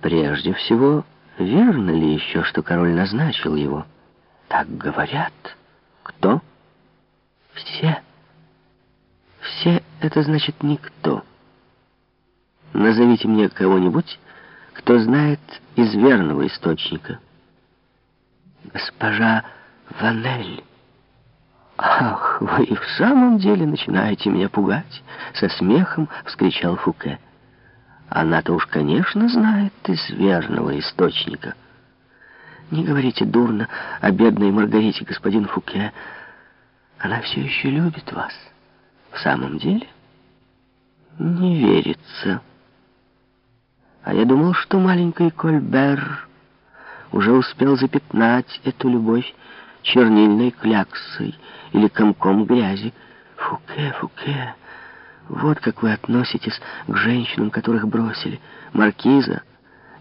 Прежде всего, верно ли еще, что король назначил его? Так говорят. Кто? Все. Все — это значит никто. Назовите мне кого-нибудь, кто знает из верного источника. Госпожа Ванель. «Ах, вы и в самом деле начинаете меня пугать!» Со смехом вскричал Фуке. «Она-то уж, конечно, знает из верного источника». «Не говорите дурно о бедной Маргарите, господин Фуке. Она все еще любит вас. В самом деле?» «Не верится». А я думал, что маленький Кольбер уже успел запятнать эту любовь чернильной кляксой или комком грязи. Фуке, Фуке, вот как вы относитесь к женщинам, которых бросили. Маркиза,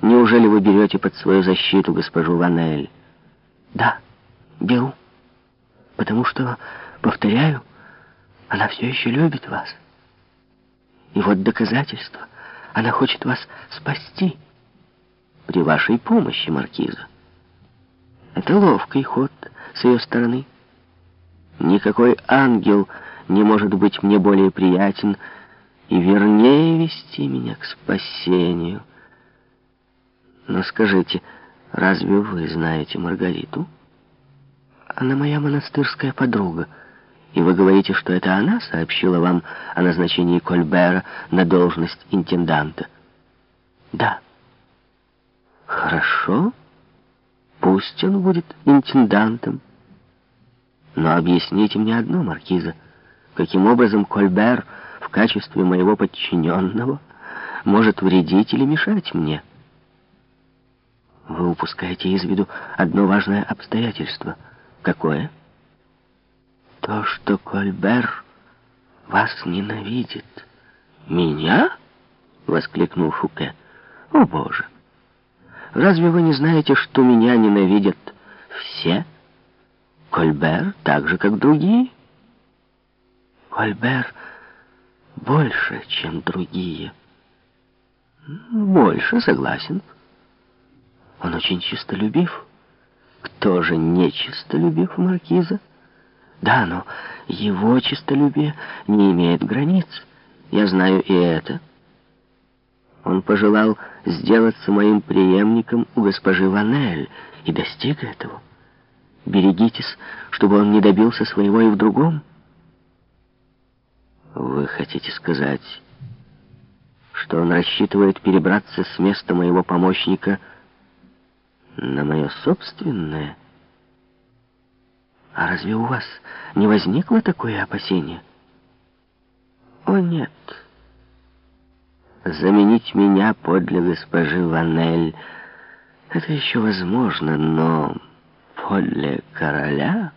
неужели вы берете под свою защиту госпожу Ванель? Да, беру. Потому что, повторяю, она все еще любит вас. И вот доказательство. Она хочет вас спасти. При вашей помощи, Маркиза. Это ловкий ход с ее стороны. Никакой ангел не может быть мне более приятен и вернее вести меня к спасению. Но скажите, разве вы знаете Маргариту? Она моя монастырская подруга. И вы говорите, что это она сообщила вам о назначении Кольбера на должность интенданта? Да. Хорошо. Пусть он будет интендантом. Но объясните мне одно, Маркиза. Каким образом Кольбер в качестве моего подчиненного может вредить или мешать мне? Вы упускаете из виду одно важное обстоятельство. Какое? То, что Кольбер вас ненавидит. Меня? Воскликнул Фуке. О, Боже! Разве вы не знаете, что меня ненавидят все? Кольбер так же, как другие? Кольбер больше, чем другие. Больше, согласен. Он очень чистолюбив. Кто же не чистолюбив, Маркиза? Да, но его чистолюбие не имеет границ. Я знаю и это. Он пожелал сделаться моим преемником у госпожи Ванель и достиг этого. Берегитесь, чтобы он не добился своего и в другом. Вы хотите сказать, что он рассчитывает перебраться с места моего помощника на мое собственное? А разве у вас не возникло такое опасение? О, нет. Заменить меня подле госпожи Ванель — это еще возможно, но подле короля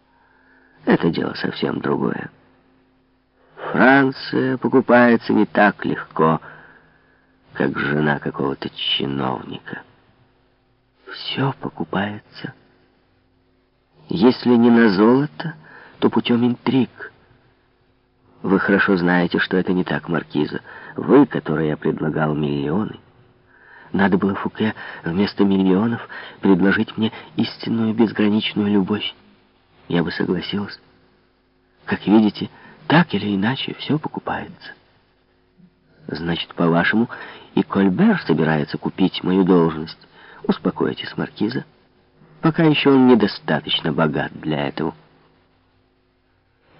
— это дело совсем другое. Франция покупается не так легко, как жена какого-то чиновника. Все покупается если не на золото, то путем интриг. Вы хорошо знаете, что это не так, Маркиза. Вы, которой я предлагал миллионы. Надо было Фуке вместо миллионов предложить мне истинную безграничную любовь. Я бы согласилась. Как видите, так или иначе все покупается. Значит, по-вашему, и Кольбер собирается купить мою должность. Успокойтесь, Маркиза. Пока еще он недостаточно богат для этого.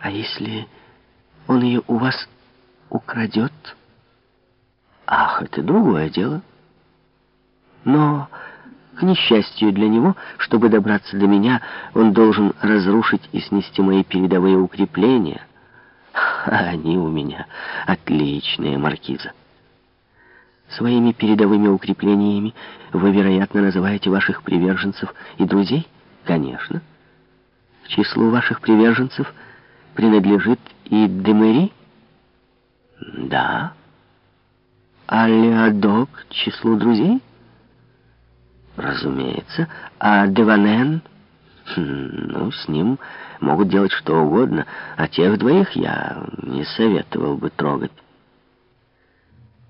А если он ее у вас украдет? Ах, это другое дело. Но, к несчастью для него, чтобы добраться до меня, он должен разрушить и снести мои передовые укрепления. А они у меня отличные, маркиза. Своими передовыми укреплениями вы, вероятно, называете ваших приверженцев и друзей? Конечно. К числу ваших приверженцев принадлежит и Демери? Да. А Леодок к числу друзей? Разумеется. А Деванен? Хм, ну, с ним могут делать что угодно, а тех двоих я не советовал бы трогать.